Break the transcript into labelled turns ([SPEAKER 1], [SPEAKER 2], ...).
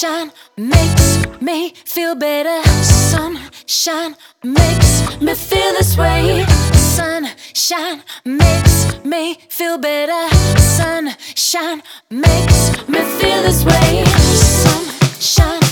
[SPEAKER 1] Sunshine makes me feel better. Sunshine makes me feel this way. Sunshine makes me feel better. Sunshine makes me feel this way. Sunshine.